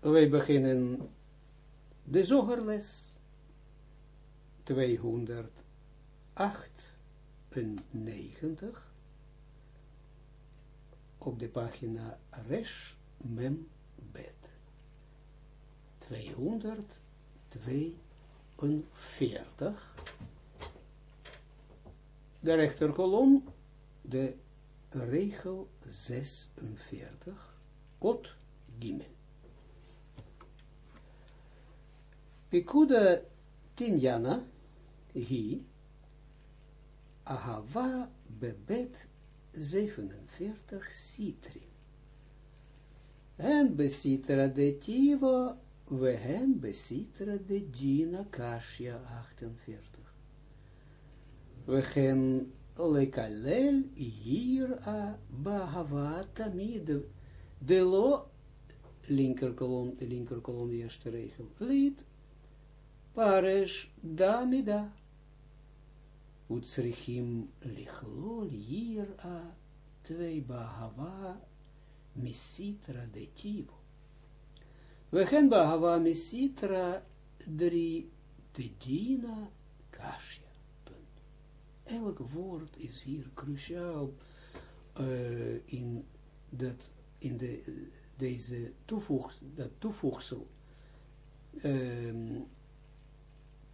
wij beginnen. De zogerles 298 op de pagina Resh Mem Bet. 242 de rechterkolom de regel 46 Ot Gimel Pikuda Tinjana, hi, ahava bebet 47 sitri. En besitra de tivo, wehen besitra de dina kashia 48. Wehen lekalel hier a bahava tamid, de lo, linker kolom, linker kolom, eerste Paresh damida. Utsrichim lichlol a twee bahava misitra de tivo. We gaan bahava misitra drie de dina kashya. Elk woord is hier cruciaal uh, in, dat, in de, deze toevoegsel, dat toevoegsel um,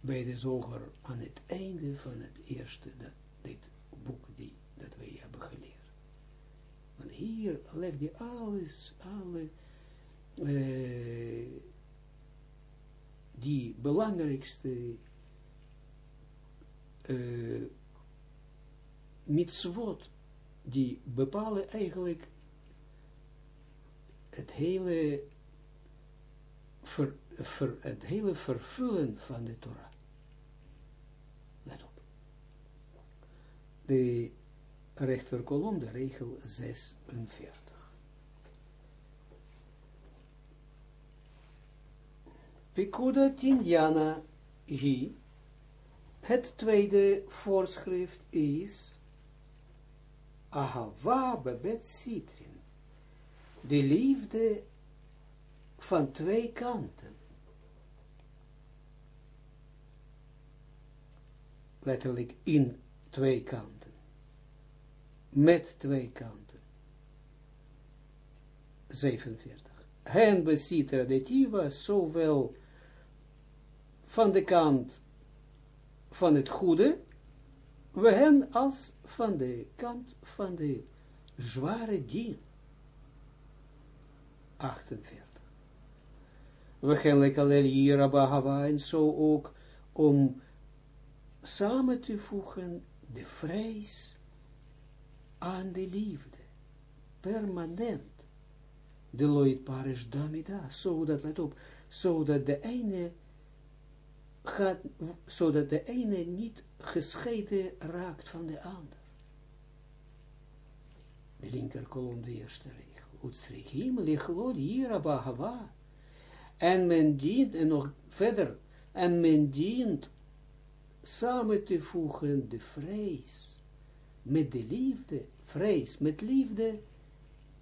bij de zoger aan het einde van het eerste, dat, dit boek die, dat wij hebben geleerd. Want hier legt hij alles, alle, uh, die belangrijkste uh, mitzvot, die bepalen eigenlijk het hele, het hele vervullen van de Torah. de rechterkolom, de regel 46. Pikuda Tinjana hi, het tweede voorschrift is Ahava bebet citrin, de liefde van twee kanten. Letterlijk in twee kanten met twee kanten. 47. Hen bezit traditiva zowel van de kant van het goede, we hen als van de kant van de zware dien. 48. We gaan lekker hier en zo ook om samen te voegen de vrees aan de liefde, permanent, de loit parish damida, zodat, let op, zodat de ene gaat, zodat de ene niet gescheiden raakt van de ander. De linker kolom, de eerste regel. Utsrichim lichlod hier. En men dient, en nog verder, en men dient samen te voegen de vrees met de liefde, vrees met liefde,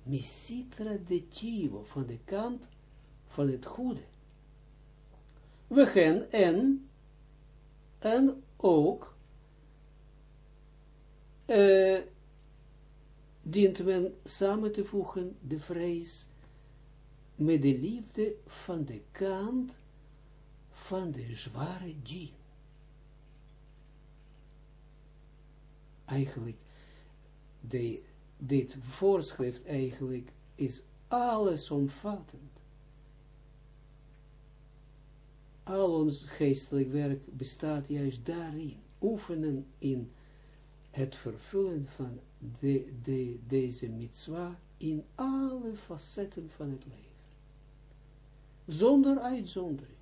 misitra de tivo, van de kant van het goede. We gaan en, en ook, uh, dient men samen te voegen de vrees met de liefde van de kant van de zware dien. eigenlijk, de, dit voorschrift eigenlijk is allesomvattend. Al ons geestelijk werk bestaat juist daarin. Oefenen in het vervullen van de, de, deze mitzwa in alle facetten van het leven. Zonder uitzondering.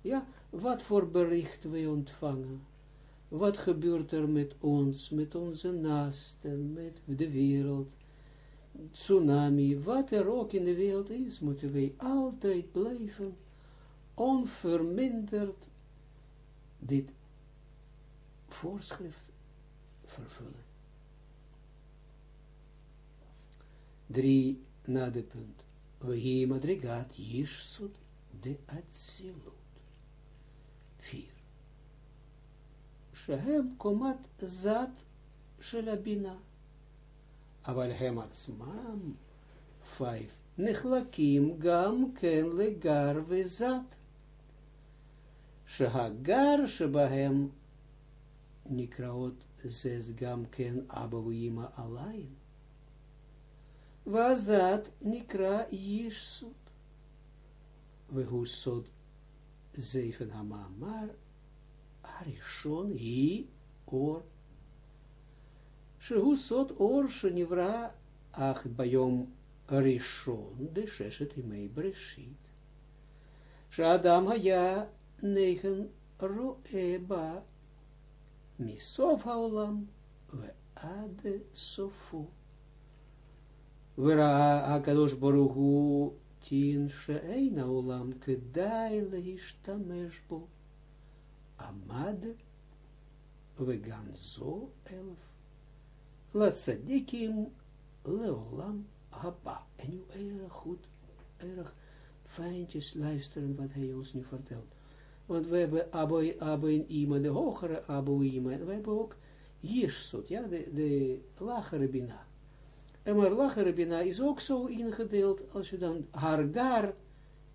Ja, wat voor bericht wij ontvangen wat gebeurt er met ons, met onze naasten, met de wereld, tsunami, wat er ook in de wereld is, moeten wij altijd blijven onverminderd dit voorschrift vervullen. Drie na de punt. we madrigat Yishsut de Atsilut. 4. Shehem komat zat shelabina. אבל הם עצמם, 5. נחלקים גם כן לגר וזת, שהגר שבהם נקראות זז גם כן אבא ואמא עליין, Wazat Nikra Yishsut. Wehusot zeven hamamar, Arishon i, or. Shehusot or shenivra ach bayom Rishon de sheshet imei breshit. Shadam haya negen roeba misof haolam ve ade sofu. וראה הקדוש ברוך הוא תין שאין העולם כדאי להשתמש בו. עמד וגנזו אלף. לצדיקים לעולם הבא. En nu erg goed, erg fijntjes luisteren wat hij ons nu vertelt. Want we hebben Abba en Ima, de hogere Abba en Ima, en we hebben ook Jirsut, ja, de, de lagere Bina. En maar lagere Bina is ook zo ingedeeld, als je dan Hargar,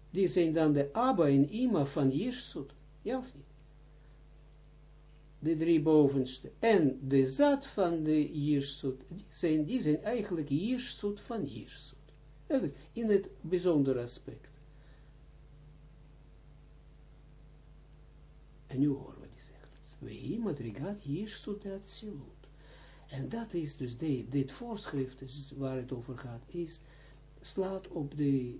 die zijn dan de Abba en Ima van Jirsut, ja of niet? de drie bovenste, en de zat van de Jirsut, die zijn, die zijn eigenlijk Jirsut van Jirsut. In het bijzondere aspect. En nu horen we die zegt. We madrigat Jirsut de Atsilut. En dat is dus de, dit voorschrift is waar het over gaat, is, slaat op de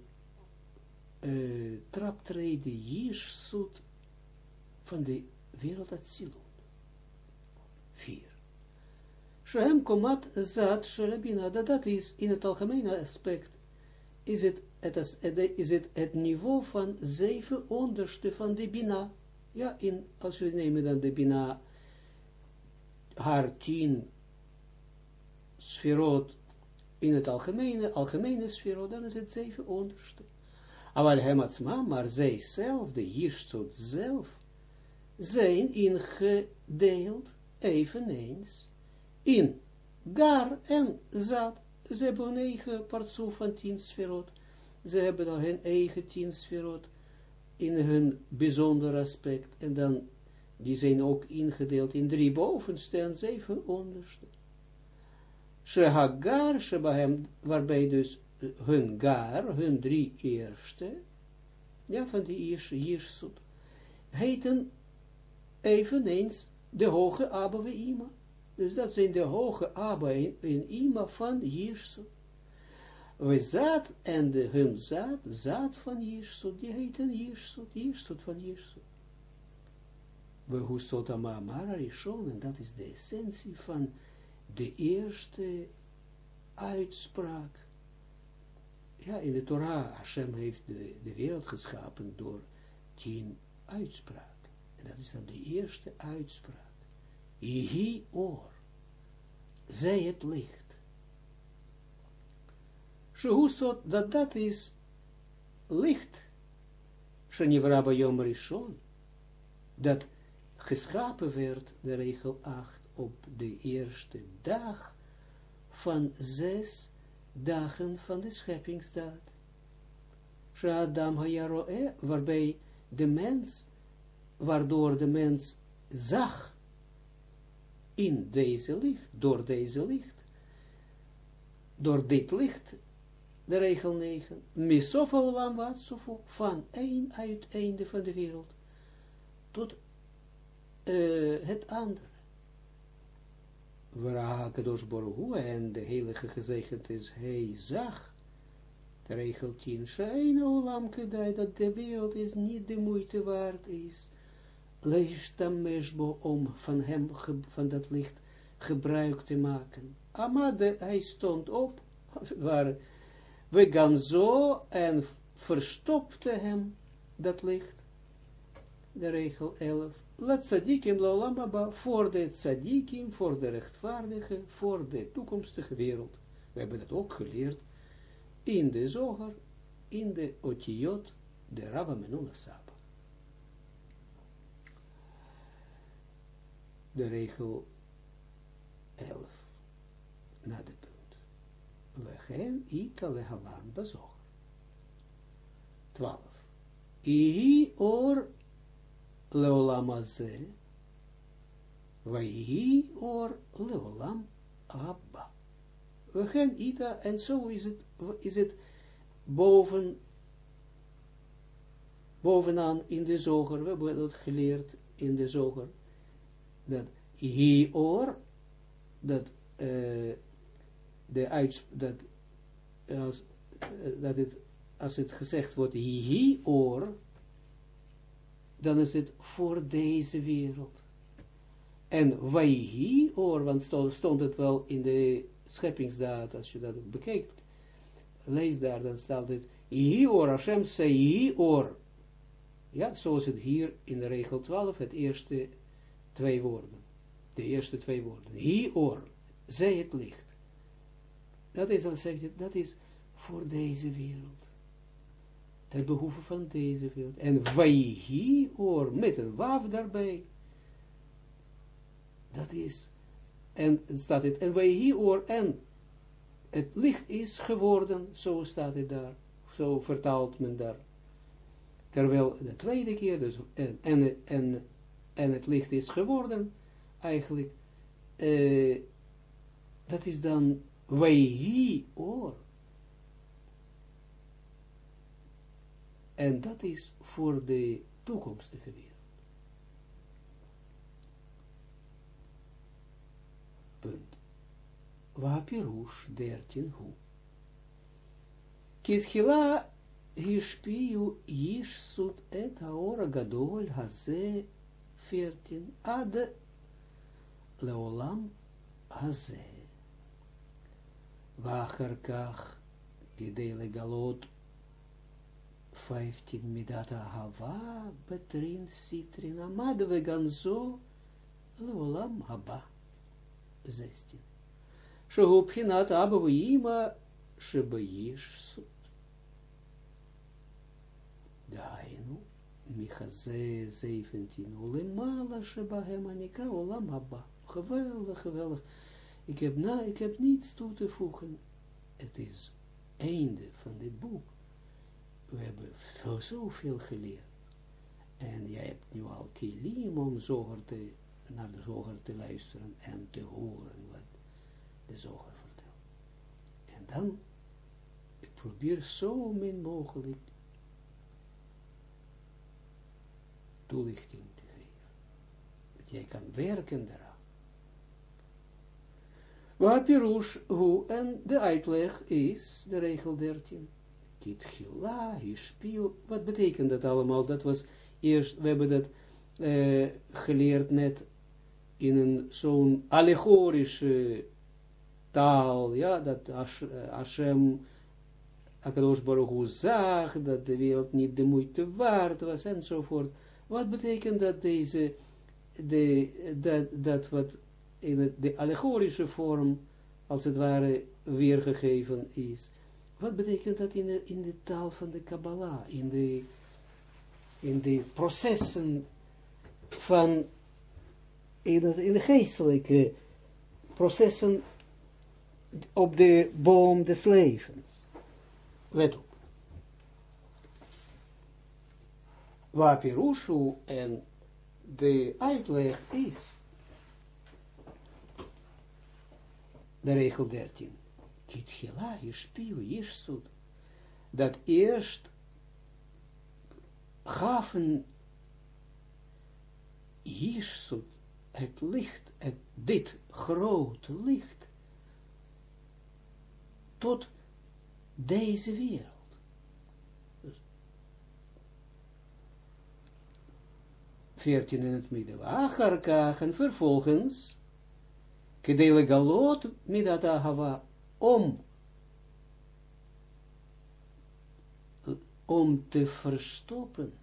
uh, traptreden Jirsut van de wereld Atsilut. 4. Shem komat zat shelabina, dat, dat is in het algemene aspect, is het het, is het niveau van zeven onderste van de bina. Ja, in, als we nemen dan de bina, haar tien sferot in het algemene, algemene sferot, dan is het zeven onderste. Maar hem maar zij zelf, de Jirsut zelf, zijn ingedeeld eveneens in gar en zat. Ze hebben een eigen partsoef van tien sferot. Ze hebben dan hun eigen tien sferot in hun bijzonder aspect. En dan, die zijn ook ingedeeld in drie bovenste en zeven onderste. Shehagar, Shebahem, waarbij dus hun gar, hun drie eerste, ja, van die eerste Jirsut, heten eveneens de hoge Abba en Ima. Dus dat zijn de hoge Abba en Ima van Jirsut. We zaad en de hun zaad, zaad van Jirsut, die heten Jirsut, Jirsut van Jirsut. We husot amamara rishon, en dat is de essentie van de eerste uitspraak. Ja, in de Torah, Hashem heeft de, wereld geschapen door tien uitspraken. En dat is dan de eerste uitspraak. Ihi oor. Zij het licht. Shehusot, dat dat is licht. Shenivra Bayom Rishon. Dat geschapen werd, de regel 8, op de eerste dag van zes dagen van de scheppingsdaad. Shadam Hayaroe, waarbij de mens, waardoor de mens zag in deze licht, door deze licht, door dit licht, de regel 9, misofa wat van een uiteinde van de wereld, tot uh, het andere. Waar Kadosh Baruch en de heilige gezegend is, hij zag, de regel 10, Shein olam kedai, dat de wereld is niet de moeite waard is, leishtameshbo om van hem, van dat licht, gebruik te maken. Amade, hij stond op, als het we gaan zo en verstopte hem, dat licht. De regel 11. Laat tzadikim lolamaba voor de tzadikim, voor de rechtvaardige, voor de toekomstige wereld. We hebben dat ook geleerd in de zoger, in de otiot, de Rabba Menuna. De regel 11, na de punt. We gaan ita lehalan bezog. 12. Ihi or leolam azeh, Vaihi or leolam abba. We gaan ita, en zo is het, is het boven, bovenaan in de zoger, we hebben dat geleerd in de zoger, dat hi or, dat uh, de uits, dat, als, uh, dat het, als het gezegd wordt hi hi or, dan is het voor deze wereld. En waihi or, want stond, het wel in de scheppingsdaad, als je dat bekijkt, lees daar, dan staat het, hi or, Hashem zei or. Ja, zoals het hier in de regel 12, het eerste twee woorden. De eerste twee woorden. Hi or, zij het licht. Dat is, dan zegt dat is voor deze wereld. Het behoeven van deze wereld. En vaihi or, met een waf daarbij. Dat is, en staat het, en vaihi or, en het licht is geworden, zo staat het daar, zo vertaalt men daar. Terwijl de tweede keer, dus, en, en, en, en het licht is geworden, eigenlijk, uh, dat is dan Weihi or. En dat is voor de toekomstige wereld. Punt. Wapirush 13 hu. Kitchila hishpiu yishsut et haora gadol haze 14 ad leolam haze. Wacher kach, gidele galot, 15 midata hava, betrin sitrin, amad veganzo, leolam haba, 16. Shehu pchinat abba v'ima, shebayish sut. Dainu, michaze 17, ulemala shebahem anikra, olam haba. Geweldig, geweldig. Ik heb, na, ik heb niets toe te voegen. Het is einde van dit boek. We hebben zo, zoveel geleerd. En jij hebt nu al kilim om zoger te, naar de zoger te luisteren en te horen wat de zoger vertelt. En dan, ik probeer zo min mogelijk toelichting te geven. Dat jij kan werken daaraan. Waar Pirush, hoe, en de uitleg is, de regel 13. Kitchila, Hispio, wat betekent dat allemaal? Dat was eerst, we hebben dat uh, geleerd net in een zo'n allegorische taal, ja, dat Hashem, Akadosh Baruch Hu zag, dat de wereld niet de moeite waard was, enzovoort. Wat betekent dat deze, de, dat, dat wat in het, de allegorische vorm, als het ware, weergegeven is. Wat betekent dat in de, in de taal van de Kabbalah, in de, in de processen van, in, het, in de geestelijke processen op de boom des levens. Let op. Waar Pirushu en de uitleg is, de regel 13. Kitchila, Yishpiu, Yishsud. Dat eerst gaven Yishsud het licht, het, dit grote licht, tot deze wereld. Veertien in het midden. Acharkach en vervolgens Kedele galot midata hava, om, om te verstoppen,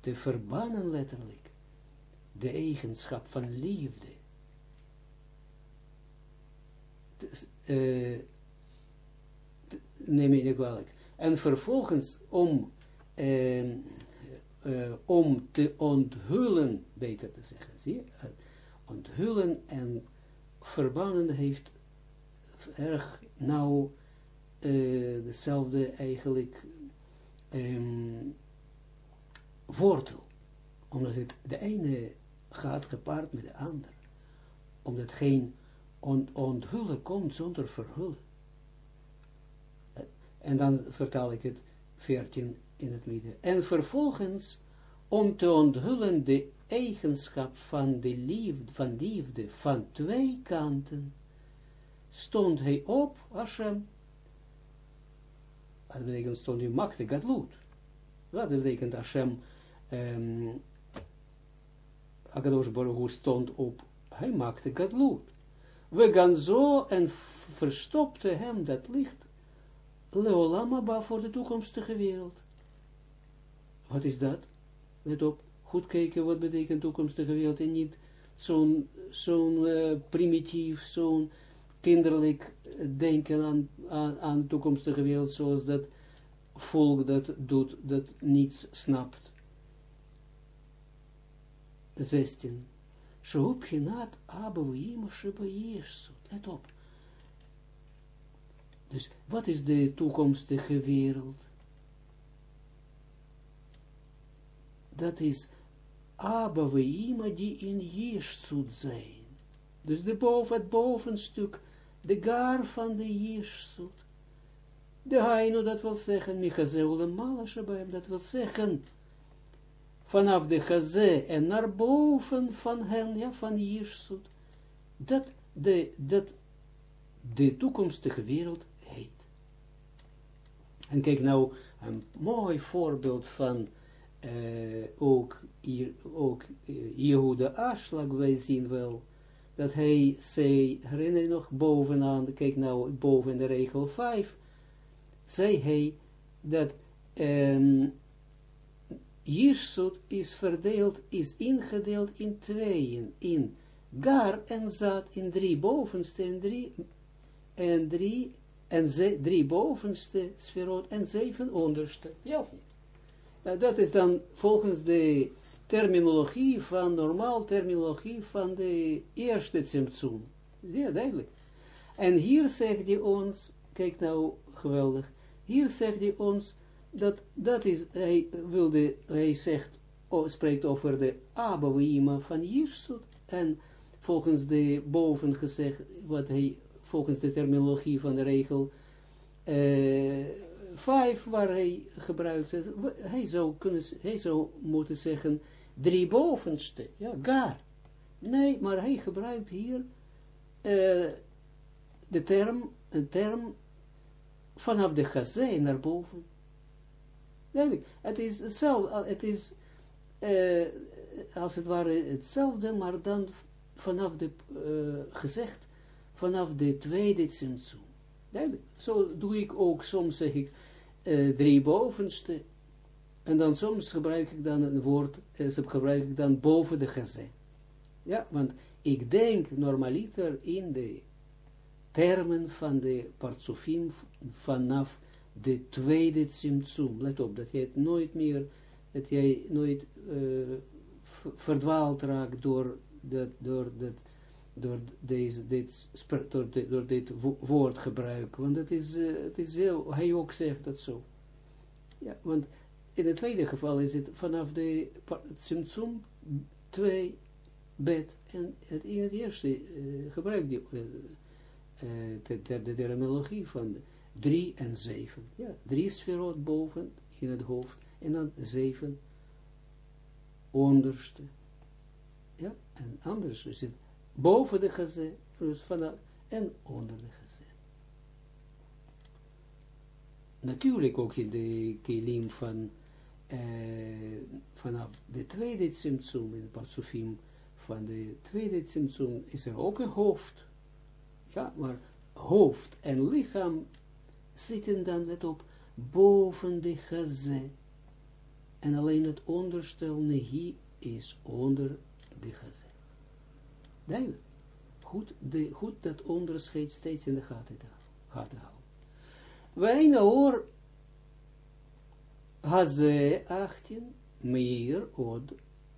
te verbannen letterlijk, de eigenschap van liefde. Uh, neem je niet kwalijk. En vervolgens om, uh, uh, om te onthullen, beter te zeggen, zie je, onthullen en verbannen heeft erg nauw uh, dezelfde eigenlijk um. Omdat het de ene gaat gepaard met de ander. Omdat geen ont onthullen komt zonder verhullen. En dan vertaal ik het 14 in het midden. En vervolgens, om te onthullen de eigenschap van de liefde, van liefde, van twee kanten, stond hij op, Hashem, dat betekent stond hij makte gadloed. Dat betekent Hashem, um, Akadosh Baruch stond op, hij maakte gadloed. We gaan zo en verstopte hem dat licht, Leolamaba voor de toekomstige wereld. Wat is dat? Let op, goed kijken wat betekent toekomstige wereld en niet zo'n zo'n uh, primitief, zo'n kinderlijk denken aan, aan, de toekomstige wereld, zoals dat volk dat doet, dat niets snapt. 16. Shehu pchinat Abba Vima Sheba Let op. Dus wat is de toekomstige wereld? Dat is Abba Vima die in Jeshut zijn. Dus de boven, het bovenstuk, de gar van de Jeshut. De Haino, dat wil zeggen, Michazeule Malashabaim, dat wil zeggen, vanaf de Chazé en naar boven van hen, ja, van Jirsut, dat de, dat de toekomstige wereld heet. En kijk nou, een mooi voorbeeld van uh, ook, hier, ook Jehuda Aslag, wij zien wel, dat hij zei, herinner je nog, bovenaan, kijk nou, boven de regel 5, zei hij, dat um, is verdeeld, is ingedeeld in tweeën, in gar en zat, in drie bovenste en drie, en drie, en ze, drie bovenste sferot en zeven onderste. Ja? Nou, dat is dan volgens de terminologie van, normaal terminologie van de eerste Tsimtsum. Zeer duidelijk. En hier zegt hij ons, kijk nou, geweldig, hier zegt hij ons, dat, dat is, hij wilde, hij zegt, spreekt over de Abouima van Jirsut, en volgens de boven gezegd, wat hij, volgens de terminologie van de regel, uh, vijf, waar hij gebruikt, hij zou kunnen, hij zou moeten zeggen, drie bovenste, ja, gar. Nee, maar hij gebruikt hier uh, de term, een term vanaf de gazé naar boven. Duidelijk, het is hetzelfde, het is uh, als het ware hetzelfde, maar dan vanaf de, gezegd, vanaf de tweede. Duidelijk, zo doe ik ook, soms zeg ik drie bovenste, en dan soms gebruik ik dan een woord, uh, gebruik ik dan boven de gazé. Ja, want ik denk normaliter in de termen van de partsofim vanaf de tweede Tsimtsum. Let op, dat jij het nooit meer, dat jij nooit uh, verdwaald raakt door, dat, door, dat, door, deze, dit, door, door dit woordgebruik. Want het is, uh, het is heel, hij ook zegt dat zo. Ja, want in het tweede geval is het vanaf de Tsimtsum 2 bed. En het, in het eerste uh, gebruik die uh, de, de, terminologie van 3 en 7. Ja, drie sferot boven in het hoofd en dan 7 onderste. Ja, en anders is het boven de gazé, dus vanaf, en onder de gazé. Natuurlijk ook in de kelim van vanaf de tweede Tsimtsum, in de Patsufim van de tweede Tsimtsum, is er ook een hoofd. Ja, maar hoofd en lichaam zitten dan, let op, boven de gazé. En alleen het onderstel nehi is onder de gazé. Duidelijk. Goed, de, goed dat onderscheid steeds in de gaten, houden. Wij hoor Haze 18, meer od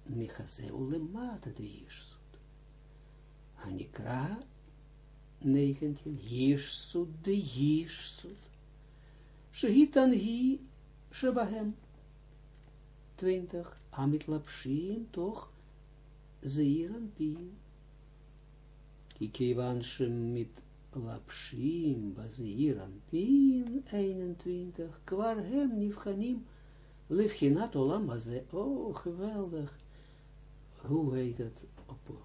michaze ulemata de jirsut. Hanikra 19, jirsut de jirsut. Shehitan hi shebahem. 20, amit lapshim toch zeiran pin. Kikivan shemit lapshim bazeiran pin 21, kwar hem nifchanim Livchinat olam ze, oh geweldig, hoe heet het, op,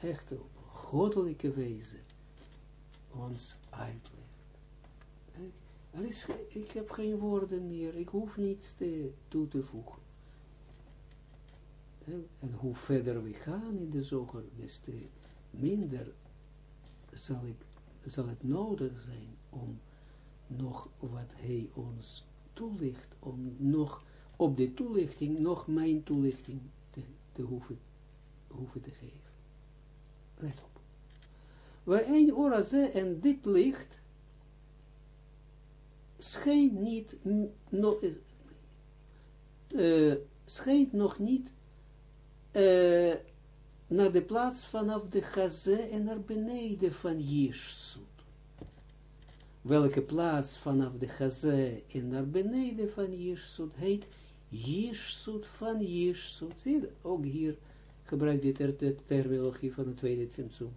echt op goddelijke wijze ons uitlegt. Er ik heb geen woorden meer, ik hoef niets te, toe te voegen. En hoe verder we gaan in de zoger, des te minder zal, ik, zal het nodig zijn om nog wat hij ons toelicht, om nog op de toelichting, nog mijn toelichting te, te hoeven, hoeven te geven. Let op. Waar een oraze en dit licht schijnt niet, nog, uh, schijnt nog niet uh, naar de plaats vanaf de gazé en naar beneden van Jirsut welke plaats vanaf de Chazé en naar beneden van Jirsut heet Jirsut van Jirsut. Zie je Ook hier gebruikt dit de terminologie van de tweede Tsimtsum.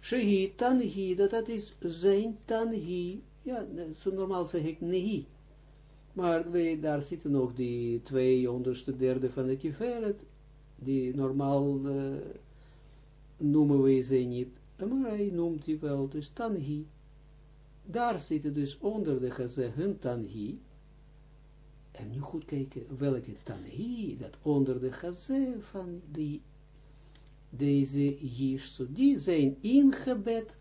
Shehi tanhi, dat dat is zijn tanhi. Ja, zo normaal zeg ik nehi. Maar we, daar zitten nog die twee onderste derde van de kiferet. Die normaal uh, noemen we ze niet. Maar hij noemt die wel, dus tanhi daar zitten dus onder de geze hun tanhi, en nu goed kijken welke tanhi, dat onder de geze van die, deze jirsut, die zijn ingebed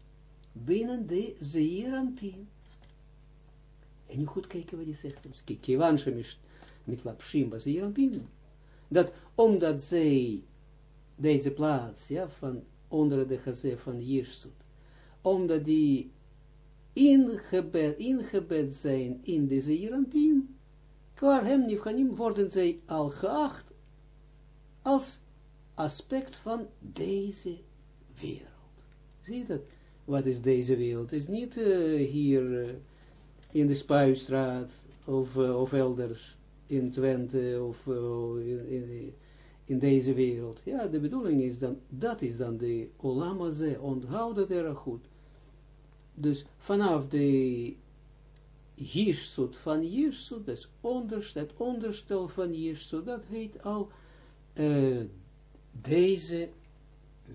binnen de zeeranpin. En nu goed kijken wat hij zegt ons. Kiwanshe met lapshim zeeranpin. Dat omdat zij deze plaats, ja, van onder de geze van jirsut, omdat die ingebed, ingebed zijn in de zeerampien, waar hem nifhanim worden zij al geacht als aspect van deze wereld. Zie je dat? Wat is deze wereld? Het is niet uh, hier uh, in de Spuistraat of, uh, of elders in Twente of in, in, deze wereld. Ja, de bedoeling is dan, dat is dan de Olamaze, onthoud dat erg goed dus vanaf de Jirsut van Jirsut, dus onderstel, het onderstel van Jirsut, dat heet al uh, deze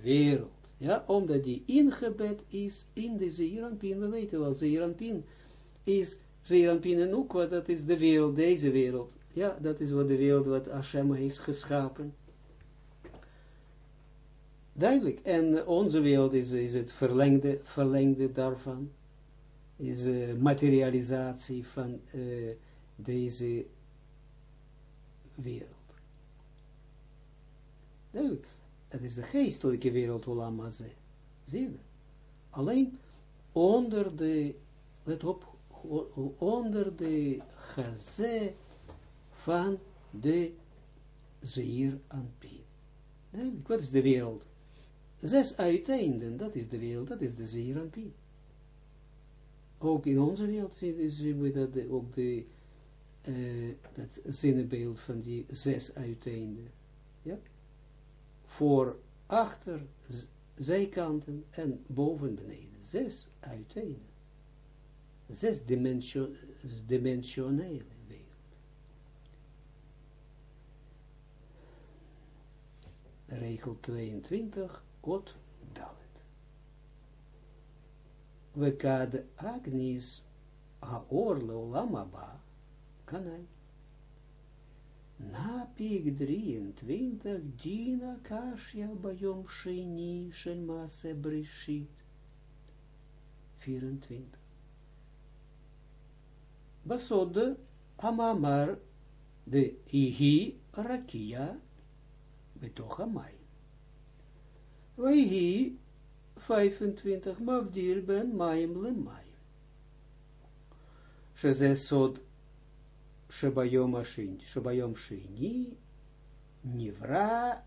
wereld. Ja, omdat die ingebed is in de Zeeranpin. We weten wel, Zeeranpin is Zeeranpin en ook wat dat is de wereld, deze wereld. Ja, dat is wat de wereld wat Hashem heeft geschapen. Duidelijk. En onze wereld is, is het verlengde, verlengde daarvan. Is uh, materialisatie van uh, deze wereld. Duidelijk. Het is de geestelijke wereld, Olam Zie je? Alleen onder de, let op, onder de gazé van de Zeer Anpin. Wat is de wereld? Zes uiteinden, dat is de wereld, dat is de Zeeranpien. Ook in onze wereld zien we dat ook de, uh, dat zinnenbeeld van die zes uiteinden. Ja? Voor achter, zijkanten en boven beneden. Zes uiteinden. Zes dimensio dimensionele wereld. Regel 22 Ot Dalet. Wekad Agnis Haor Leolam Kanai. Na pik 23 Dina Kashya Bayom Sheni Shel Maase Brishit. 24. Basod Amamar de Ihi Rakia betocha mai. Wehi 25 mavdil ben maim le maim. Nivra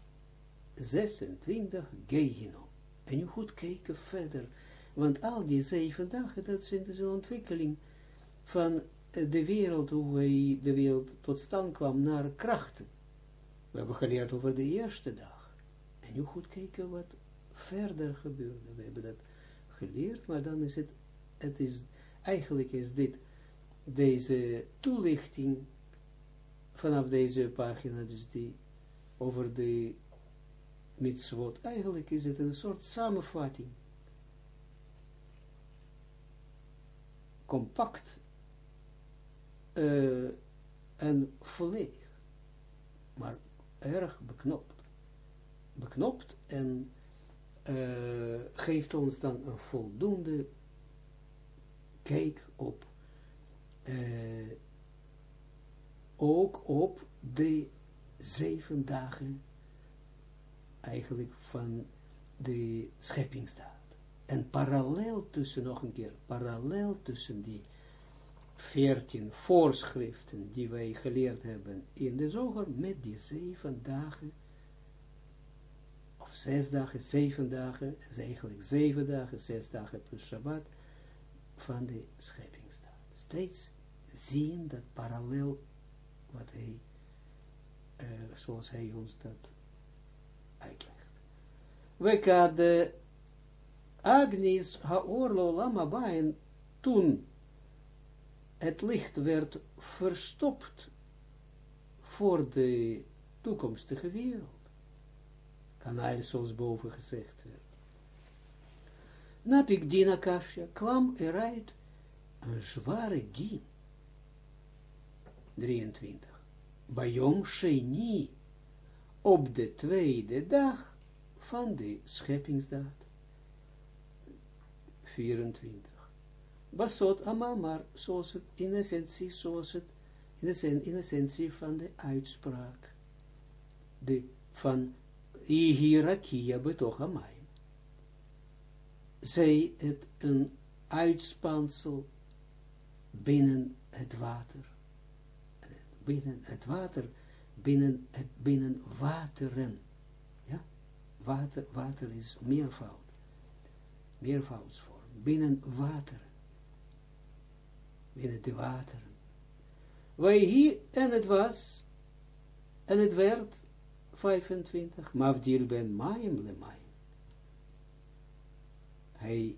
26 Gehinom. En je goed kijken verder, want al die zeven dagen, dat zijn dus ontwikkeling van de wereld, hoe wij de wereld tot stand kwam naar krachten. We hebben geleerd over de eerste dag. En nu goed kijken wat verder gebeurde. We hebben dat geleerd, maar dan is het, het is, eigenlijk is dit, deze toelichting vanaf deze pagina, dus die over de mitzvot, eigenlijk is het een soort samenvatting. Compact uh, en volledig, maar erg beknopt. Beknopt en uh, geeft ons dan een voldoende kijk op, uh, ook op de zeven dagen eigenlijk van de scheppingsdaad. En parallel tussen, nog een keer, parallel tussen die veertien voorschriften die wij geleerd hebben in de zoger, met die zeven dagen, zes dagen, zeven dagen, is eigenlijk zeven dagen, zes dagen plus Shabbat, van de scheppingsdaad. Steeds zien dat parallel wat hij, uh, zoals hij ons dat uitlegt. We de Agnis haorlo lama bain toen het licht werd verstopt voor de toekomstige wereld. Kanaal zoals boven gezegd werd. Napik Dina Kasha kwam eruit een zware dien. 23. Bayom Sheni op de tweede dag van de scheppingsdaad. 24. Basot Amamar, zoals het in essentie, zoals het in, essentie van de uitspraak, de, van Ihirakia betoch amai. Zij het een uitspansel binnen het water, binnen het water, binnen, het, binnen wateren, ja, water, water is meervoud, meervoudsvorm, binnen wateren. Binnen de wateren. Wij hier, en het was, en het werd, 25, Mavdil ben Mayim le Mayim. Hij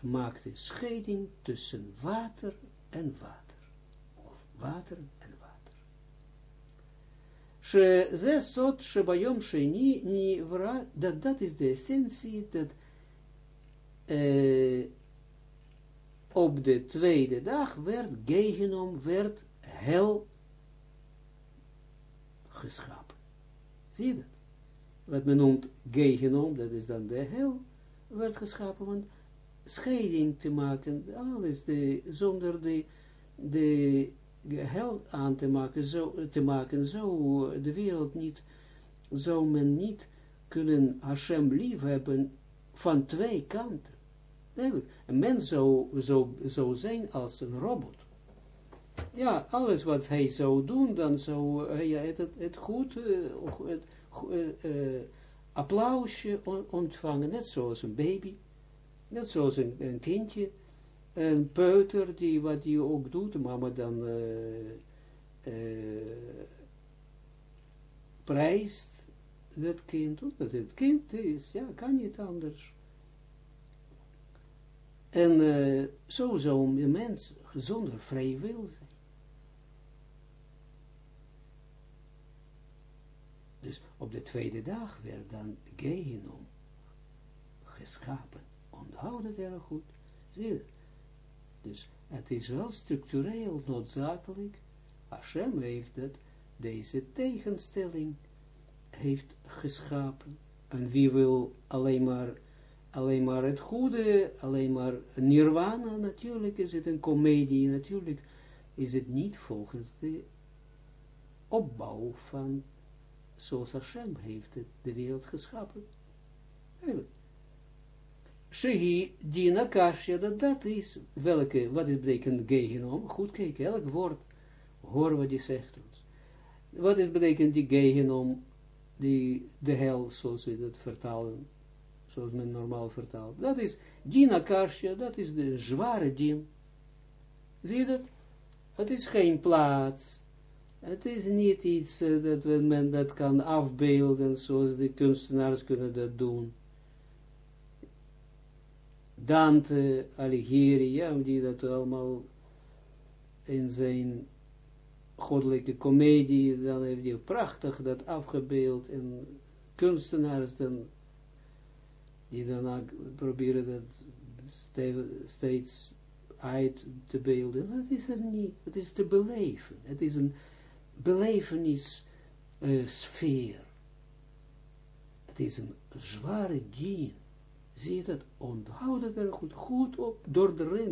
maakte scheiding tussen water en water. Of water en water. She ze sot shebayom sheni ni vra, dat dat is de essentie, dat uh, op de tweede dag werd Gehenom, werd hel geschapen. Zie je dat? Wat men noemt Gehenom, dat is dan de hel, werd geschapen, want scheiding te maken, alles de, zonder de, de hel aan te maken, zo, te maken, zo de wereld niet, zou men niet kunnen Hashem lief hebben van twee kanten. Een mens zou, zou, zou zijn als een robot. Ja, alles wat hij zou doen, dan zou hij het, het, het goed, uh, het, uh, applausje ontvangen, net zoals een baby, net zoals een, een kindje, een peuter, die wat die ook doet, mama dan prijst dat kind, omdat het kind is, ja, kan niet anders. En zo zou een mens zonder vrije wil zijn. Dus op de tweede dag werd dan Gehinom geschapen. Onthoud het erg goed. Zie? Dus het is wel structureel noodzakelijk. Hashem heeft dat, deze tegenstelling heeft geschapen. En wie wil alleen maar alleen maar het goede, alleen maar nirvana, natuurlijk is het een komedie, natuurlijk is het niet volgens de opbouw van, zoals Hashem heeft het, de wereld geschapen. Shehi, dina kashya, dat dat is, welke, wat is betekent gegenom? Goed kijken, elk woord Hoor wat die zegt ons. Wat is betekent die gehenom, die, de hel, zoals we dat vertalen, zoals men normaal vertaalt. Dat is din akasha, dat is de zware din. Zie je dat? Het is geen plaats. Het is niet iets uh, dat men dat kan afbeelden, zoals de kunstenaars kunnen dat doen. Dante Alighieri, ja, die dat allemaal in zijn goddelijke komedie, dan heeft hij prachtig dat afgebeeld en kunstenaars dan, die dan proberen dat steeds uit te beelden, dat is er niet, het is te beleven, het is een belevenis uh, het is een zware dien, zie je dat, onthoud het er goed, goed op,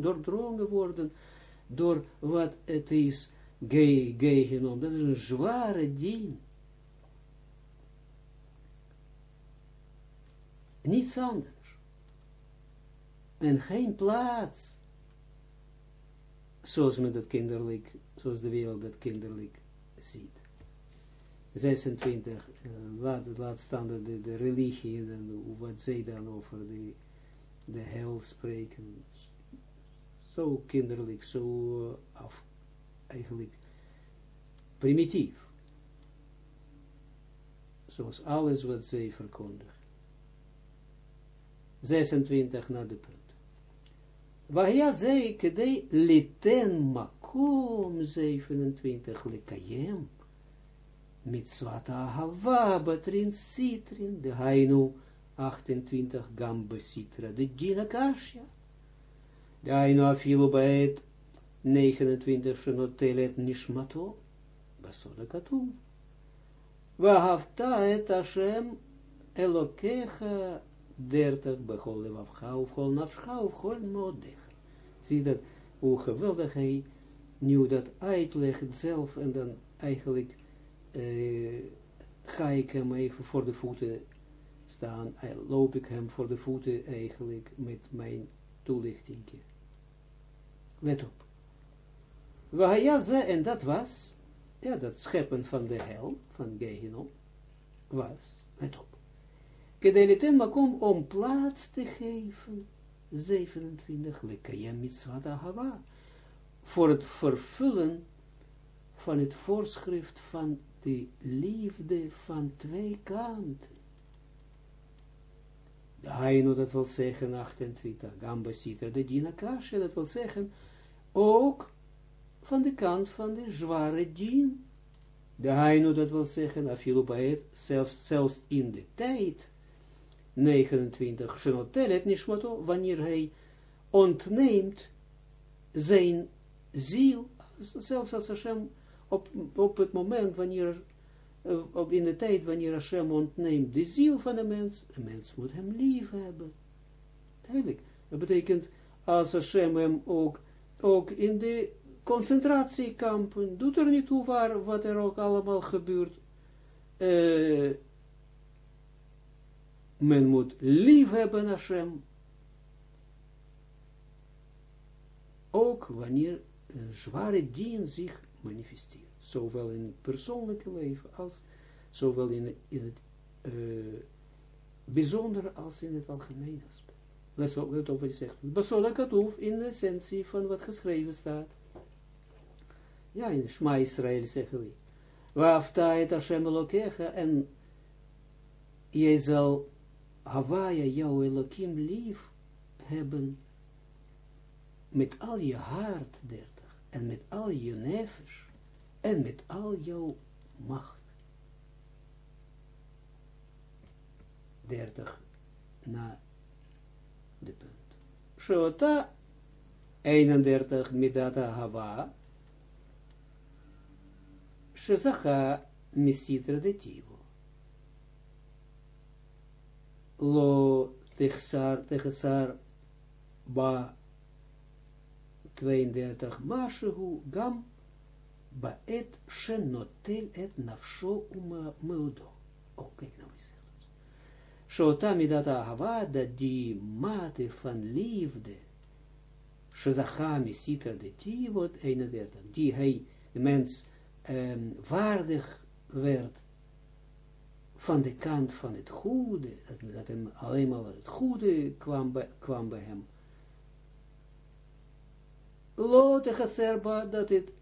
doordrongen worden, door wat het is, gay, genoemd. Dat is een zware ding. Niets anders. En geen plaats. Zoals men dat kinderlijk, zoals de wereld dat kinderlijk ziet. 26, uh, laat, laat staan de, de religie en wat zij dan over de, de hel spreken. Zo kinderlijk, zo uh, af, eigenlijk primitief. Zoals alles wat zij verkondigen. 26 naar de punt. Wahia zei kedei liten makom 27 lekayem mitzvat ahava batrin sitrin de hainu 28 gamba sitra de dina de hainu afilu baet 29 shenotelet nishmato, basoda katu. Wahavta et Hashem elokecha dertig bechol levavcha, ufchol nafscha, ufchol modecha. Zie dat, hoe geweldig hij nu dat uitlegt zelf, en dan eigenlijk uh, ga ik hem even voor de voeten staan, loop ik hem voor de voeten eigenlijk met mijn toelichting. Let op. Wahayaze, en dat was, ja, dat scheppen van de hel, van Gehinom, was, let op. Kedeliten makom om plaats te geven, 27, lekayem mitzvah hava, voor het vervullen van het voorschrift van de liefde van twee kanten. De Haino, dat wil zeggen, 28, Gamba Sita, de Dina Kasha, dat wil zeggen, ook van de kant van de zware dien. De Haino, dat wil zeggen, Afilubaet, zelfs, zelfs in de tijd, 29, Shenotelet Nishmato, wanneer hij ontneemt zijn ziel, zelfs als Hashem, op, op het moment wanneer, op in de tijd wanneer Hashem ontneemt de ziel van de mens, een mens moet hem lief hebben. Duidelijk. Dat betekent, als Hashem hem ook, ook in de concentratiekampen, doet er niet toe waar, wat er ook allemaal gebeurt. Uh, men moet lief hebben Hashem. Ook wanneer een zware dien zich manifesteert. Zowel in het persoonlijke leven als zowel in, in het uh, bijzondere als in het algemene aspect. Let op, wat je zegt. Basola in de essentie van wat geschreven staat. Ja, in Shma Israël zeggen we. Waafta et Hashem Elokecha en jij zal Hawaia jouw Elohim lief hebben met al je hart, dertig, en met al je nefesh, en met al jouw macht. Dertig na de punt. Shota 31 midata hava Shezacha misitra de tivo. Lo techsar, techsar ba 32 mashehu gam ba et shenotel et nafsho uma meudo. Oh, kijk nou eens. Shota midata hava, dat die mate van liefde, Shezacha misitra de tivo, 31, die hij de mens um, waardig werd van de kant van het goede, dat, dat hem alleen maar het goede kwam bij, kwam bij hem. Lote dat het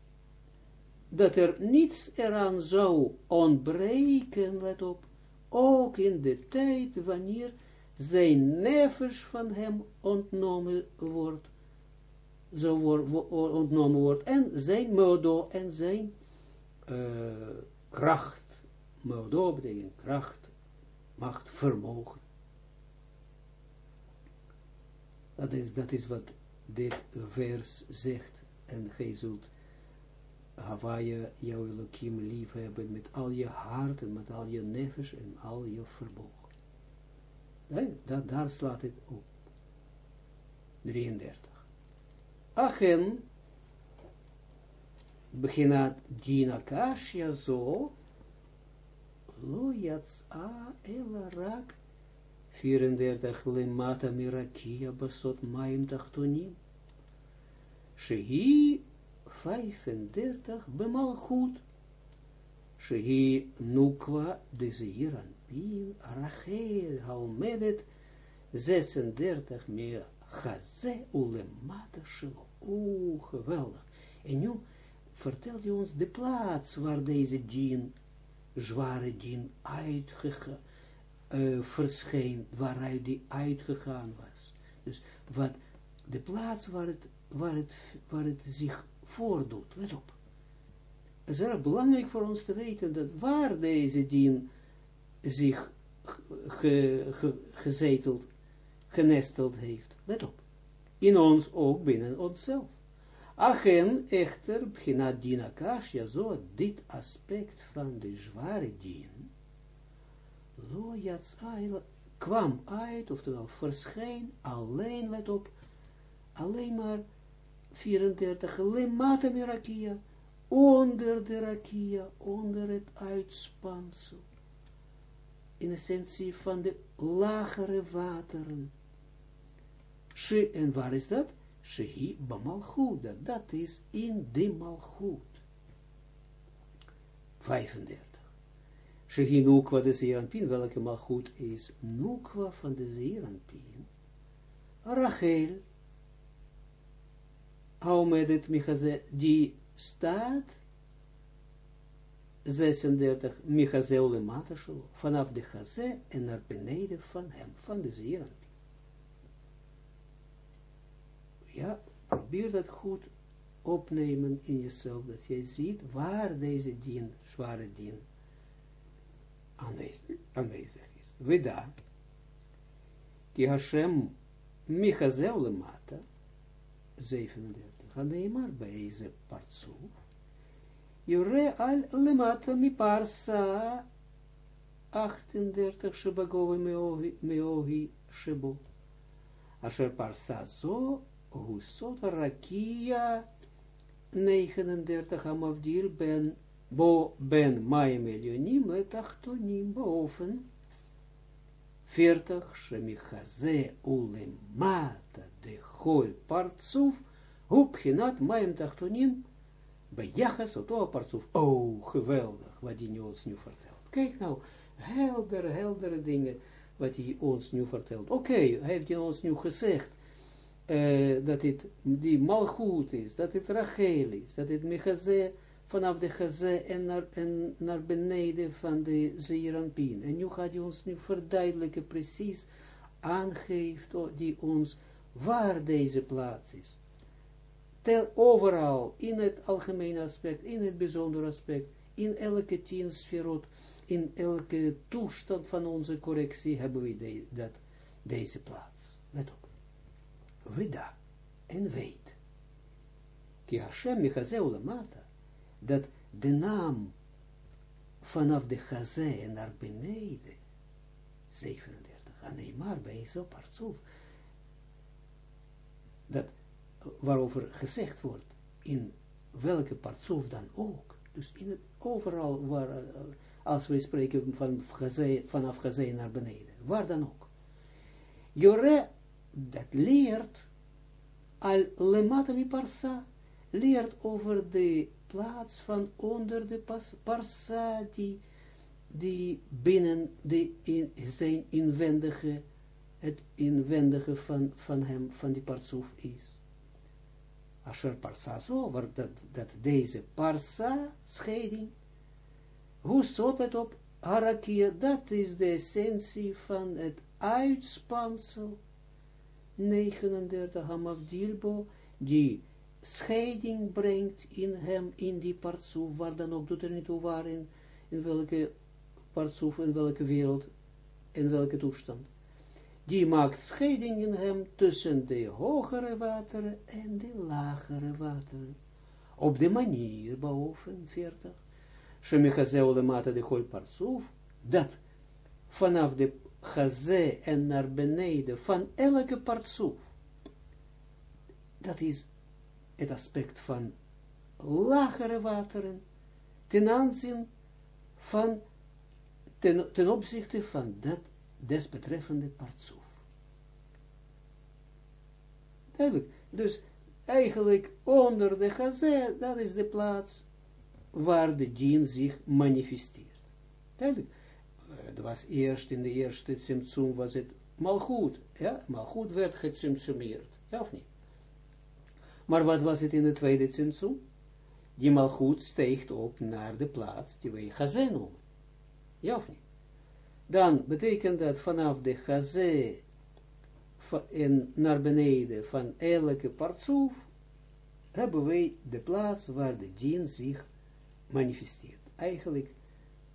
dat er niets eraan zou ontbreken, let op, ook in de tijd wanneer zijn nevers van hem ontnomen wordt, zo wordt, ontnomen wordt, en zijn modo en zijn uh, kracht, modo betekent kracht, macht, vermogen. Dat is, dat is wat dit vers zegt, en gij zult Hawaii jouw Elohim lief hebben met al je hart en met al je nefes en al je dat, daar slaat het op. 33. Achen, beginat dina kashya zo, lo yatsa ela rak, 34 lemata mirakia basot maim tachtonim, shehi 35 bemalchut. Shehi nukwa de zeiran pin Rachel haumedet 36 meer chaze ulemata shelo. Oeh, geweldig. En nu vertelt hij ons de plaats waar deze dien, zware dien, uitgegaan, uh, verscheen, waaruit die uitgegaan was. Dus wat, de plaats waar het, waar het, waar het zich voordoet. Let op. Het is erg belangrijk voor ons te weten dat waar deze dien zich gezeteld, genesteld heeft. Let op. In ons ook binnen onszelf. Achen echter, begina din akashia, zo dit aspect van de zware dien, lo kwam uit, oftewel verscheen, alleen, let op, alleen maar 34, lemata mirakia, onder de rakia, onder het uitspansel, in essentie van de lagere wateren. She, en waar is dat? Shehi dat, dat is in de malchut. 35. Shehi nukwa de zeeranpin, welke malchut is nukwa van de zeeranpin? Rachel, Aumedet Michaze, die staat 36 Michaze Olemata vanaf de Chaze en naar beneden van hem, van de Zeeran. Ja, probeer dat goed opnemen in jezelf, dat jij ziet waar deze dien, zware dien, aanwezig, is. Weda, ki Hashem Michaze Olemata, 37. Haneimar bij ze partsoef. Jure al lemata mi parsa 38 shebagove meohi shebo. Asher parsa zo husot rakia 39 amavdil ben bo ben maim elionim letachtonim boven 40 shemichaze ulemata de hol partsuf Hupchinat maim tachtonim, bejachas oto apartsoef. Oh, geweldig, wat hij ons nu vertelt. Kijk nou, helder, heldere dingen, wat hij ons nu vertelt. Oké, hij heeft ons nu gezegd, uh, dat het die malgoed is, dat het Rachel is, dat het Mechaze, vanaf de Chaze en naar, en naar beneden van de Zeeranpien. En nu gaat hij ons nu verduidelijken, precies aangeeft, die ons waar deze plaats is tel overal, in het algemene aspect, in het bijzondere aspect, in elke tien sferot, in elke toestand van onze correctie hebben we de, dat, deze plaats. Let op. Wida en weet. Ki Hashem mechazeu lamata, dat de naam vanaf de chazé naar beneden, 37, maar bij zo partsoef, dat waarover gezegd wordt, in welke partsoef dan ook. Dus in het, overal waar, uh, als we spreken van gazé, vanaf Gazé naar beneden, waar dan ook. Jore, dat leert al lemata parsa, leert over de plaats van onder de parsa die, die binnen de in, zijn inwendige, het inwendige van, van hem, van die parsoef is. Asher parsa zo, dat, dat deze parsa, scheiding, hoe zot het op harakia, dat is de essentie van het uitspansel, 39 Hamavdilbo, die scheiding brengt in hem, in die partsoef, waar dan ook doet er niet toe in, in welke partsoef, in welke wereld, in welke toestand. Die maakt scheiding in hem tussen de hogere wateren en de lagere wateren. Op de manier, boven 40, Shemechazeu lemata de hol partsoef, dat vanaf de chazé en naar beneden van elke partsoef, dat is het aspect van lagere wateren ten aanzien van, ten, ten opzichte van dat desbetreffende partsoef. Duidelijk. Dus eigenlijk onder de gazé, dat is de plaats waar de dien zich manifesteert. Duidelijk. Het was eerst in de eerste Tsimtsum was het malgoed. Ja, malgoed werd getsimtsumeerd. Ja of niet? Maar wat was het in de tweede Tsimtsum? Die malgoed steegt op naar de plaats die wij Chazé noemen. Ja of niet? Dan betekent dat vanaf de Chazé en naar beneden van elke partsoef hebben wij de plaats waar de dien zich manifesteert. Eigenlijk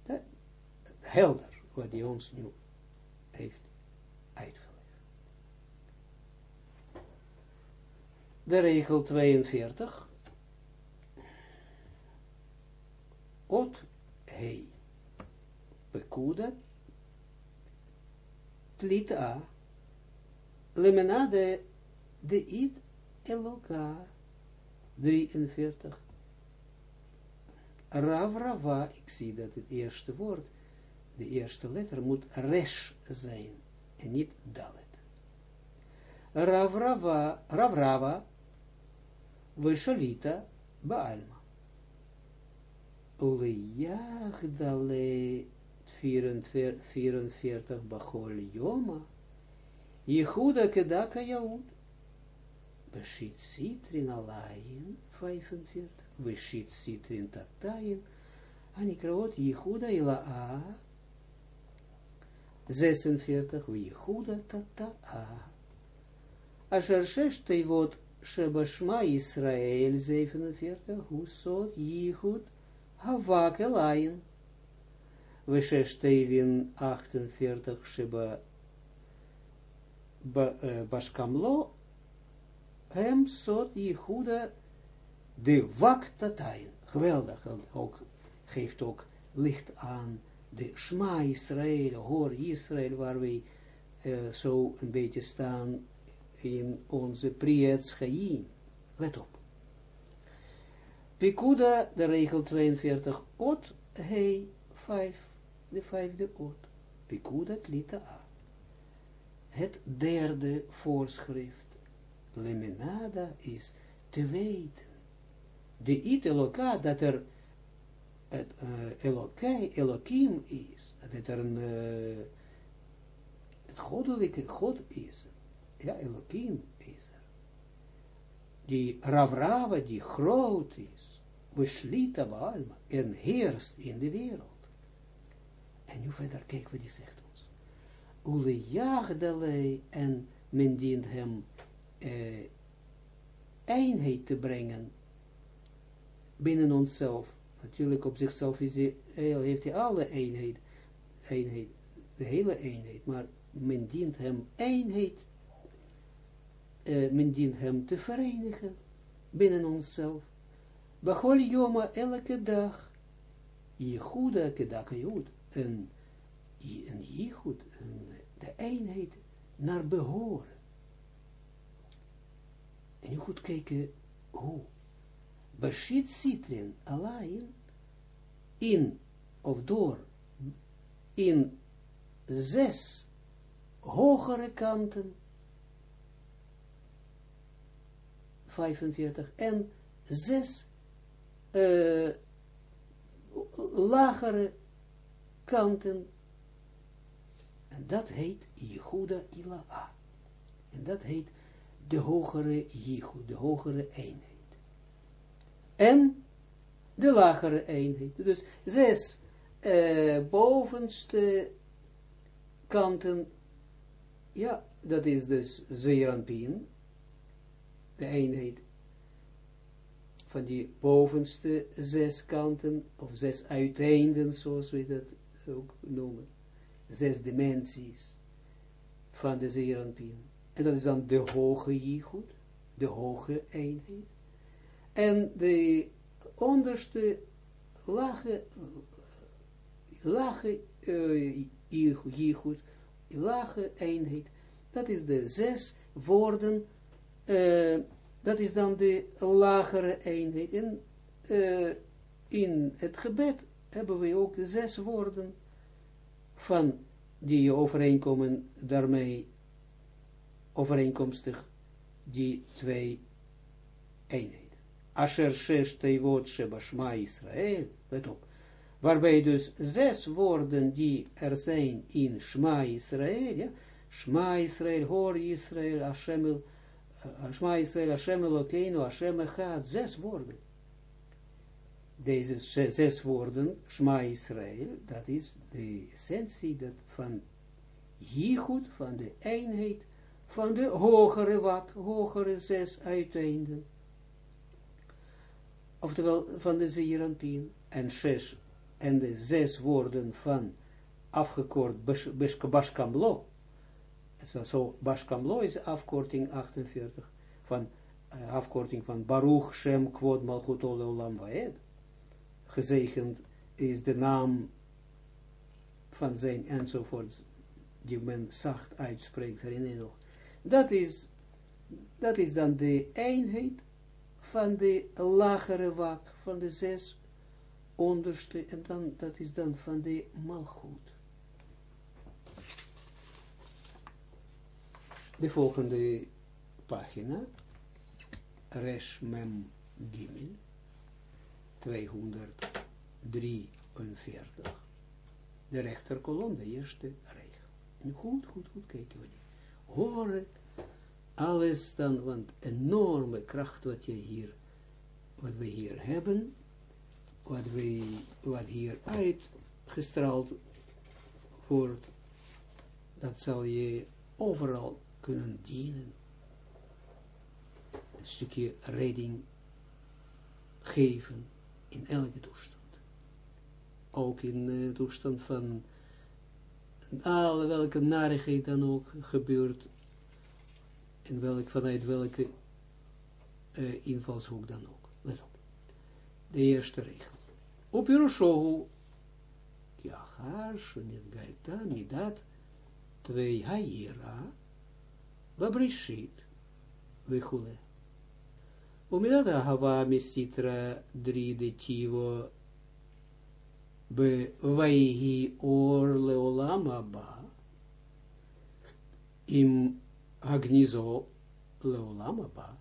dat, helder wat hij ons nu heeft uitgelegd. De regel 42. Ot hei. Pekuda. Tlita. Lemenade de id eloka. 43. Rav Rava, ik zie dat het eerste woord, de eerste letter moet resh zijn, en niet dalet. Rav Rava, Rav Rava, Veshalita, Baalma. Ulejagdale 44 Bachol Yoma, Yehuda Kedaka Yaud, Beshit Sitrin Alayin, 45, Veshit Sitrin Tatayin, Anikraot Yehuda Ila'a, 46, Yehuda Tata'a. Shesh Teivot Shebashma Israel, 47, Husot Yehud Havak Elayin. Veshesh Teivin, 48, Sheba Bashkamlo, hem sot Jehuda de waktatayin. Geweldig, ook, geeft ook licht aan de Shma Israël, hoor Israël, waar uh, zo een beetje staan in onze Priet Chaim. Let op. Pikuda, de regel 42, ot, hei, 5, de vijfde ot. Pikuda, klita a. Het derde voorschrift leminada is te weten. De ideologa dat er het uh, Elokai, Elohim is, dat het er een uh, het goddelijke God is. Ja, Elohim is er. Die Ravrava, die groot is, beslita Baalma, en heerst in de wereld. En nu verder, kijk wat hij zegt ons. Ule jagdalei, en men dient hem eenheid te brengen binnen onszelf. Natuurlijk op zichzelf is hij, heeft hij alle eenheid, eenheid, de hele eenheid, maar men dient hem eenheid, uh, men dient hem te verenigen binnen onszelf. Bachol Yoma elke dag, Jehuda kedakayut, een, een Jehud, de eenheid naar behoren. En nu goed kijken hoe. Bashit Sitrin alleen in of door in zes hogere kanten 45 en zes uh, lagere kanten. En dat heet Jehuda Ila'a. En dat heet de hogere Jehu, de hogere eenheid. En de lagere eenheid. Dus zes uh, bovenste kanten, ja, dat is dus Zeranpien, de eenheid van die bovenste zes kanten, of zes uiteinden, zoals we dat ook noemen, zes dimensies van de Zeranpien. En dat is dan de hoge Jichud, de hoge eenheid. En de onderste lage, lage uh, lage eenheid, dat is de zes woorden, uh, dat is dan de lagere eenheid. En uh, in het gebed hebben we ook zes woorden van die overeenkomen daarmee overeenkomstig die twee eenheden. Asher shesh teivot shebashma Israël, let op, waarbij dus zes woorden die er zijn in Shma Israël, ja, Shma Israël, Hoor Israël, Hashem, Shma Israël, Hashem Elokeinu, zes woorden. Deze zes woorden, Shma Israël, dat is de essentie dat van Jichud, van de eenheid, van de hogere wat, hogere zes uiteinden. Oftewel van de Zeeranpien en zes, en de zes woorden van afgekort Bashkamlo. Zo, so, Bashkamlo is afkorting 48 van uh, afkorting van Baruch Shem Kwod Malchut Olam Vaed. Gezegend is de naam van zijn enzovoort, die men zacht uitspreekt, herinner je nog. Dat is, dat is dan de eenheid van de lagere wak, van de zes onderste, en dan, dat is dan van de malgoed. De volgende pagina, Resh Mem Gimel, 243, de rechterkolom, de eerste regel. Goed, goed, goed kijken we horen, alles dan, want enorme kracht wat je hier, wat we hier hebben, wat, we, wat hier uitgestraald wordt, dat zal je overal kunnen dienen. Een stukje redding geven in elke toestand. Ook in de toestand van alle welke narigheid dan ook gebeurt, en welk, vanuit welke uh, invalshoek dan ook. Let op. De eerste regel. Op Yerushohu, Kiachar, Shunin Galta, Midat, twee Haira, Babrishit, Vechule. Umidat Ahava Mesitra, drie de Tivo, Vaihi or leolam abba, im agnizo leolam abba,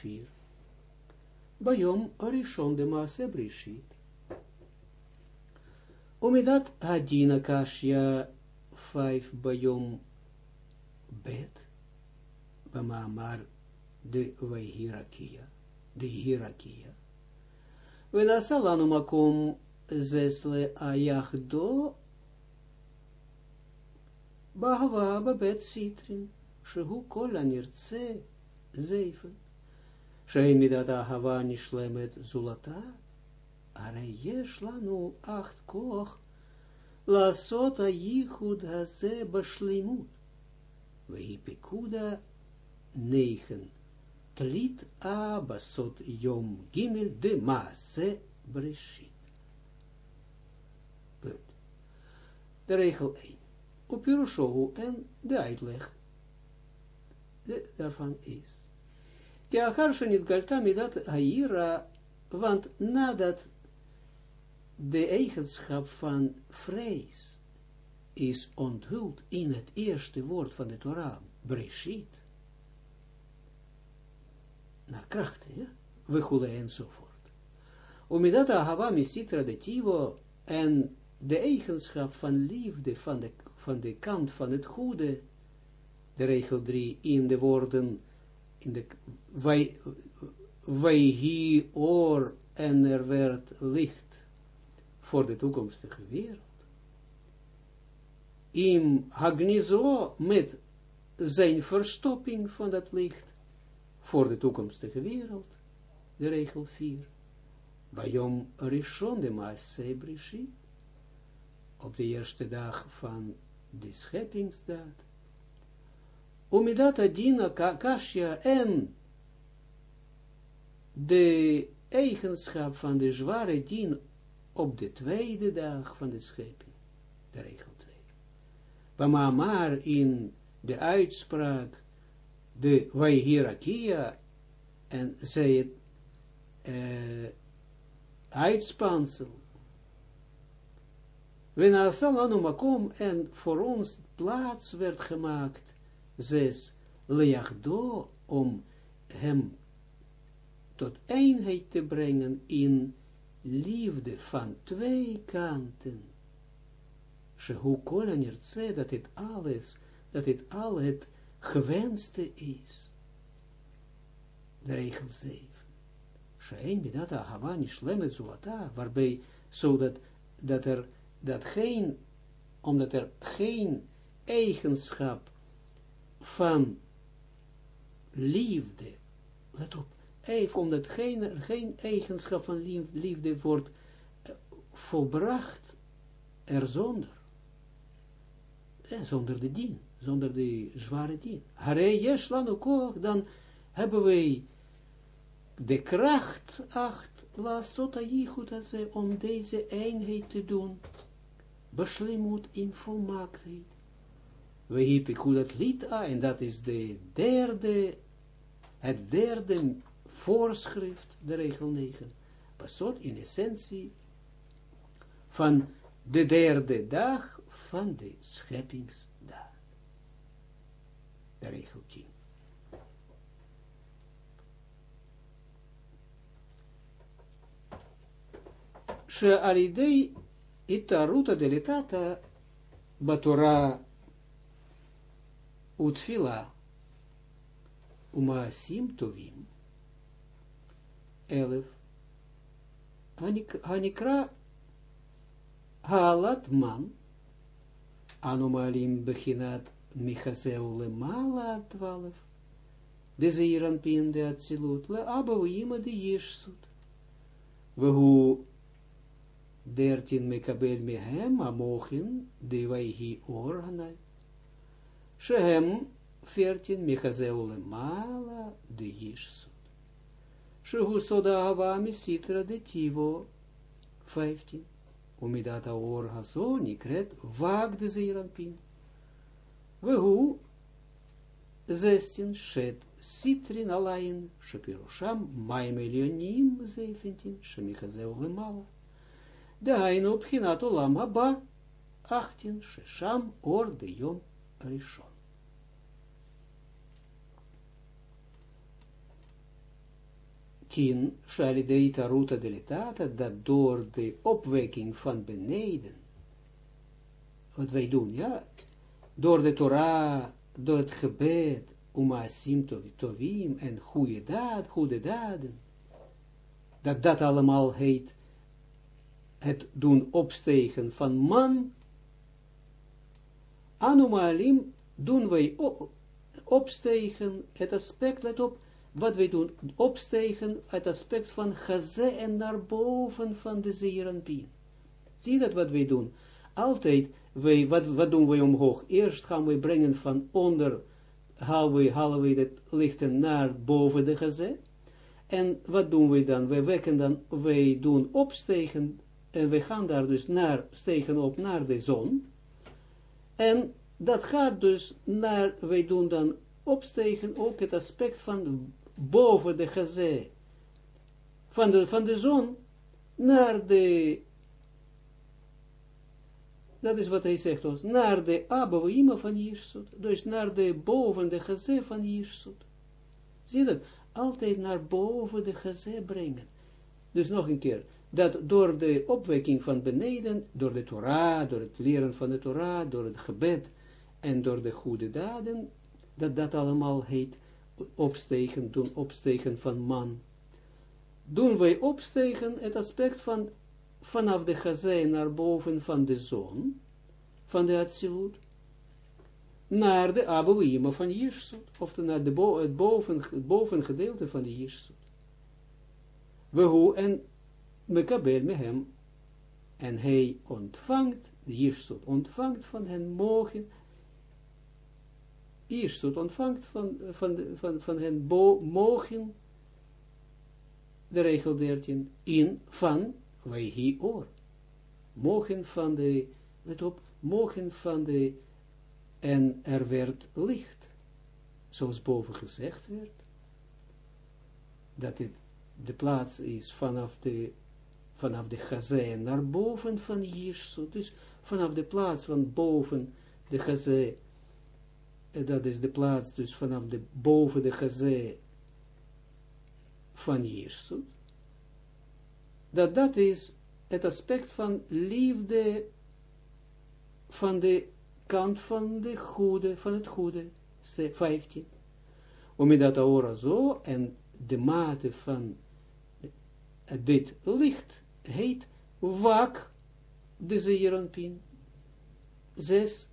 vier. Bayom arishon de maase brishit. Omidat hadina kashya bet, bamamar de vaihirakia, de hirakia. Venasalanu makom zesle ayachdo bahava babet sitrin shehu kol anirtze zeifen shein midat ahava nishlemet zulata are yesh lanu acht koch lasot ayichud haze bashlimut vehi pikuda negen tlit a basot yom gimel de maase breshit de regel 1. Op Yerushohu en de uitleg de, daarvan is. De acharsha niet galta dat haira, want nadat de eigenschap van vrees is onthuld in het eerste woord van de Torah, Breshit, naar krachten, ja? wechule enzovoort. Omdat ahava misit traditivo en de eigenschap van liefde van de, van de kant van het goede, de regel 3 in de woorden, in de, wij, wij oor en er werd licht voor de toekomstige wereld. Im hagnizo met zijn verstopping van dat licht voor de toekomstige wereld. De regel 4. Bayom Rishon de Maasei Brishit. Op de eerste dag van de scheppingsdaad. Umidat Adina Kashya en de eigenschap van de zware dien op de tweede dag van de schepping. De regel 2. maar in de uitspraak, de Vaihirakia, en zij het uh, uitspansel. Makom en voor ons plaats werd gemaakt, zes, leachdo, om hem tot eenheid te brengen in liefde van twee kanten. Shehu kol dat het alles, dat het al het gewenste is. Regel 7. Shein bidat ahava nishlemet zulata, waarbij, zodat dat er, dat geen, omdat er geen eigenschap van liefde, let op, even omdat geen, geen eigenschap van liefde, wordt volbracht er zonder. Eh, zonder de dien, zonder de zware dien. Hare dan hebben wij de kracht acht, la sota om deze eenheid te doen, beslimut in volmaaktheid. We het lied en dat is de derde, het derde voorschrift, de regel 9, pasot in essentie van de derde dag van de scheppingsdag. De regel 10. שעל itaruta delitata batora utfila umaasim tovim elef, Hanikra Haalat man, Anomalim Bechinat Michaseu Lemala twaalf, de Zeiran Pin de Atsilut, Le Abouima de Yeshsut, Wehu dertien Mekabel Mehem Amochin, de Vaihi Orhanai, Shehem veertien Michaseu Lemala de Yeshsut. Shehu soda hava misitra de tivo. 15. Omidata or haso nikret wagde zeeranpin. Wehu zestin shet sitrin alain shapirosham maimelionim zeifentin shemichaze ulimala. Dehainu pchinat ulam haba achtin shesham or de yom rishon. 10, Shalideita Ruta Deletata, dat door de opwekking van beneden, wat wij doen, ja, door de Torah, door het gebed, Umasim Tovim, en goede daad, goede daden, dat dat allemaal heet het doen opstegen van man, Anumalim doen wij opstegen, het aspect, let op, wat wij doen, opstegen het aspect van gaze en naar boven van de zeeranpien. Zie dat wat wij doen? Altijd, wij, wat, wat doen wij omhoog? Eerst gaan we brengen van onder, halen we, halen lichten naar boven de gaze. En wat doen we dan? Wij wekken dan, wij doen opstegen, en we gaan daar dus naar, stegen op naar de zon. En dat gaat dus naar, wij doen dan opstegen ook het aspect van boven de gazé van de, van de zon naar de dat is wat hij zegt ons, naar de Abouima van Jirsut, dus naar de boven de gazé van Jirsut. Zie dat? altijd naar boven de gazé brengen. Dus nog een keer, dat door de opwekking van beneden, door de Torah, door het leren van de Torah, door het gebed en door de goede daden, dat dat allemaal heet opstegen, doen opstegen van man. Doen wij opstegen het aspect van vanaf de gazé naar boven van de zon, van de Atsilut, naar de Abouima van Jirsut, of naar de bo het, boven, het bovengedeelte van de Jirsut. We hoe en mekabel me hem, en hij ontvangt, de Jirsut ontvangt van hen mogen, Jirsut ontvangt van, van, van, van hen mogen, de regel 13, in van wij hier. Mogen van de, let op, mogen van de en er werd licht, zoals boven gezegd werd, dat het de plaats is vanaf de, vanaf de naar boven van Jirsut, dus vanaf de plaats van boven de gazé, dat is de plaats dus vanaf de boven de gazé van Jirsut, dat dat is het aspect van liefde van de kant van de goede, van het goede, 15. Omdat ora zo en de mate van dit licht heet wak de zeeranpin. Zes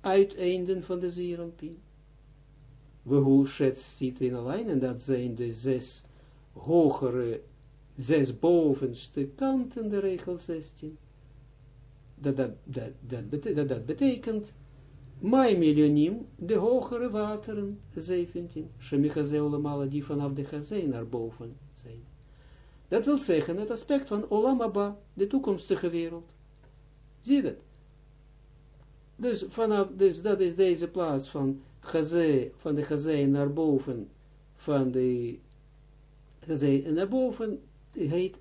uiteinden van de zeeranpin. We hoe schets zit in alleen, en dat zijn de zes hogere, zes bovenste kanten, de regel 16 dat, dat, dat, dat, betekent, dat, betekent Mai miljonim, de hogere wateren, 17, Shemichaze olamala, die vanaf de Chazé naar boven zijn. Dat wil zeggen, het aspect van Olamaba, de toekomstige wereld. Zie dat? Dus, vanaf, dus dat is deze plaats van Chazé, van de Chazé naar boven, van de Chazé naar boven, heet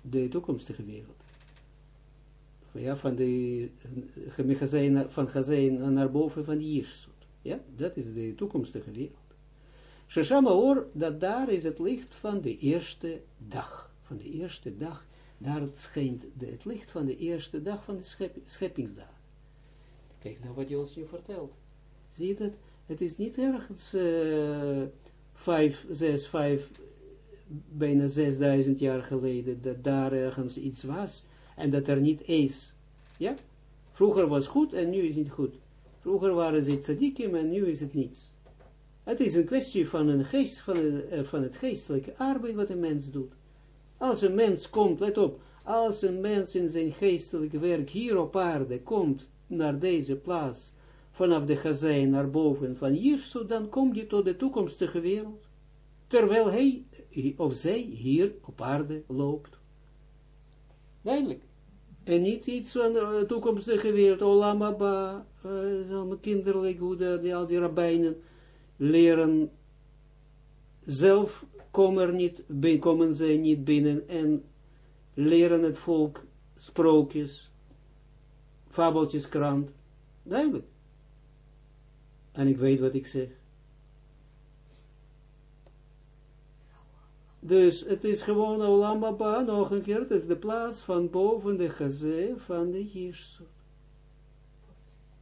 de toekomstige wereld ja, van de van Gazein naar boven van Jirsut. Ja, dat is de toekomstige wereld. Sheshama oor, dat daar is het licht van de eerste dag. Van de eerste dag, daar schijnt het licht van de eerste dag van de schep, scheppingsdag. Kijk nou wat je ons nu vertelt. Zie je dat? Het is niet ergens uh, vijf, zes, vijf, bijna zesduizend jaar geleden, dat daar ergens iets was en dat er niet is. Ja? Vroeger was goed en nu is het niet goed. Vroeger waren ze tzadikim en nu is het niets. Het is een kwestie van, een geest, van, eh, van het geestelijke arbeid wat een mens doet. Als een mens komt, let op, als een mens in zijn geestelijke werk hier op aarde komt naar deze plaats, vanaf de gazijn naar boven van Jirsut, dan komt hij tot de toekomstige wereld. Terwijl hij of zij hier op aarde loopt. Duidelijk. En niet iets van de toekomstige wereld, Olam uh, is allemaal kinderlijk, hoe de, die, al die rabbijnen leren, zelf komen, er niet, komen zij niet binnen en leren het volk sprookjes, fabeltjeskrant, duidelijk. En ik weet wat ik zeg. Dus het is gewoon Olam nog een keer, het is de plaats van boven de gazé van de Jirsut.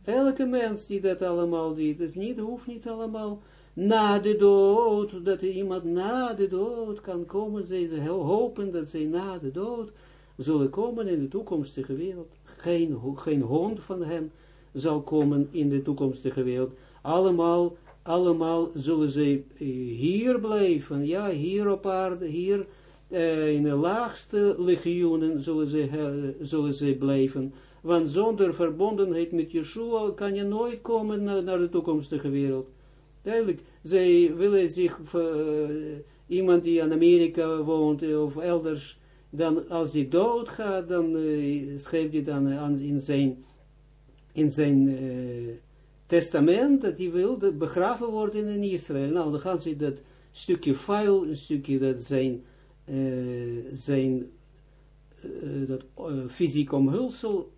Elke mens die dat allemaal doet, dus niet, hoeft niet allemaal na de dood, dat iemand na de dood kan komen, ze hopen dat zij na de dood zullen komen in de toekomstige wereld. Geen, geen hond van hen zal komen in de toekomstige wereld. Allemaal allemaal zullen ze eh, hier blijven, ja, hier op aarde, hier uh, in de laagste legioenen zullen ze, zullen ze blijven, want zonder verbondenheid met Yeshua kan je nooit komen naar, de toekomstige wereld. Duidelijk, zij willen zich, iemand die in Amerika woont of elders, dan als hij doodgaat, dan schrijft hij dan aan in zijn, in zijn testament dat hij wilde begraven worden in Israël. Nou, dan gaan ze dat stukje file, een stukje dat zijn, uh, zijn uh, dat uh, fysiek omhulsel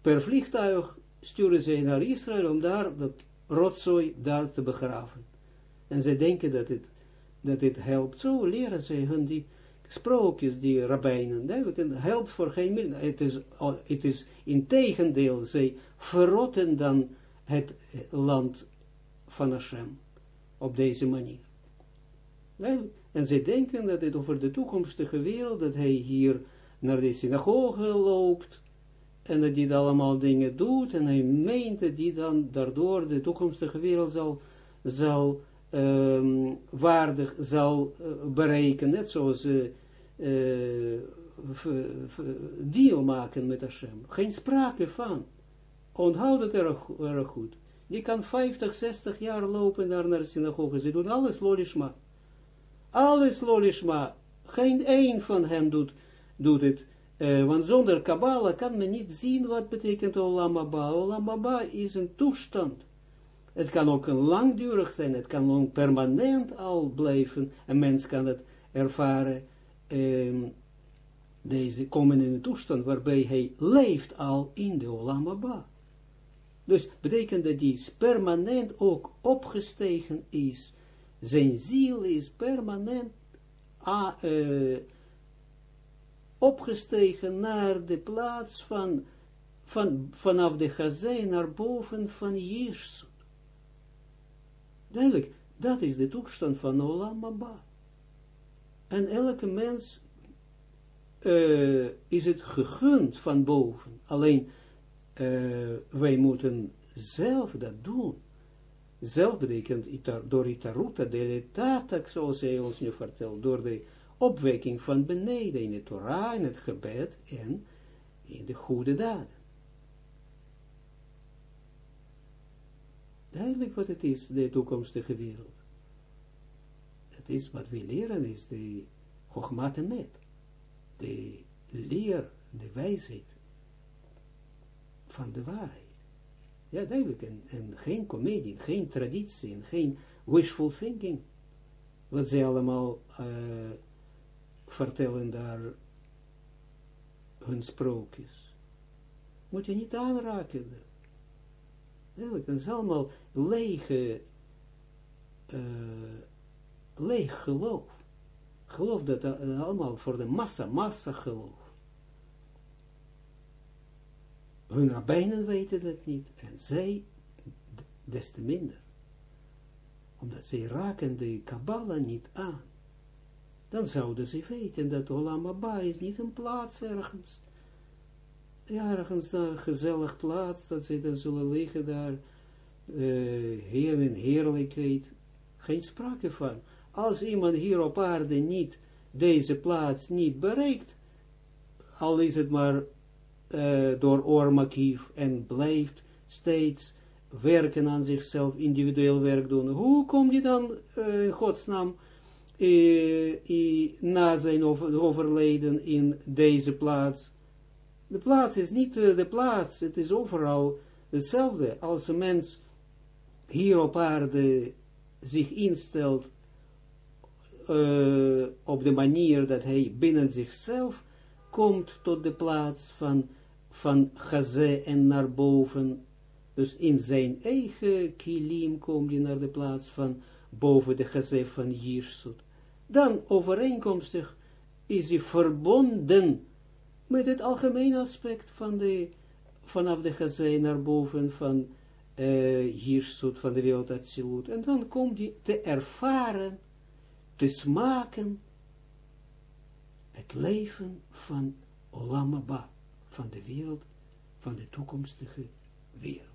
per vliegtuig sturen ze naar Israël om daar dat rotzooi daar te begraven. En zij denken dat het, dat het helpt. Zo leren zij hun die sprookjes, die rabbijnen. Het helpt voor geen middel. Het is, het is in tegendeel, zij verrotten dan het land van Hashem. Op deze manier. En zij denken dat het over de toekomstige wereld, dat hij hier naar de synagoge loopt, en dat hij allemaal dingen doet, en hij meent dat hij dan daardoor de toekomstige wereld zal, zal um, waardig zal uh, bereiken, net zoals uh, deal maken met Hashem. Geen sprake van. Onthoud het erg goed. Die kan 50, 60 jaar lopen daar naar de synagoge. Ze doen alles lolishma. Alles lolishma. Geen één van hen doet, doet het. Uh, want zonder Kabbalah kan men niet zien wat betekent Olam Abba. Olam Abba is een toestand. Het kan ook langdurig zijn, het kan ook permanent al blijven. Een mens kan het ervaren, um, deze komen in een toestand waarbij hij leeft al in de Olam Abba. Dus betekent dat die permanent ook opgestegen is. Zijn ziel is permanent uh, opgestegen naar de plaats van, van vanaf de gazé naar boven van Jezus. Duidelijk, dat is de toestand van Olam Abba. En elke mens uh, is het gegund van boven. Alleen, uh, wij moeten zelf dat doen. Zelf betekent door itaruta deletatak, zoals hij ons nu vertelt, door de opwekking van beneden in het Torah, in het gebed en in de goede daden. Duidelijk wat het is, de toekomstige wereld. Het is wat we leren, is de Chogmat met, de leer, de wijsheid van de waarheid. Ja, duidelijk, en, en geen comedie, geen traditie, en geen wishful thinking, wat ze allemaal uh, vertellen daar hun sprookjes. Moet je niet aanraken. Duidelijk, dat is allemaal lege, uh, leeg geloof. Geloof dat uh, allemaal voor de massa, massa geloof. Hun rabbijnen weten dat niet, en zij des te minder. Omdat zij raken de Kabbalah niet aan. Dan zouden ze weten dat Olam Abba is niet een plaats ergens. Ja, ergens een gezellig plaats, dat ze dan zullen liggen daar, uh, heer in heerlijkheid. Geen sprake van. Als iemand hier op aarde niet, deze plaats niet bereikt, al is het maar uh, door oormakief en blijft steeds werken aan zichzelf, individueel werk doen. Hoe kom je dan uh, in godsnaam uh, na zijn overleden in deze plaats? De plaats is niet de plaats, het is overal hetzelfde. Als een mens hier op aarde zich instelt op de manier dat hij binnen zichzelf komt tot de plaats van van Gazé en naar boven, dus in zijn eigen kilim kom je naar de plaats van boven de Gazé van Jirsut. Dan overeenkomstig is hij verbonden met het algemene aspect van de, vanaf de Gazé naar boven van uh, Jirsut, van de wereld. En dan komt hij te ervaren, te smaken, het leven van Olam Abba van de wereld, van de toekomstige wereld.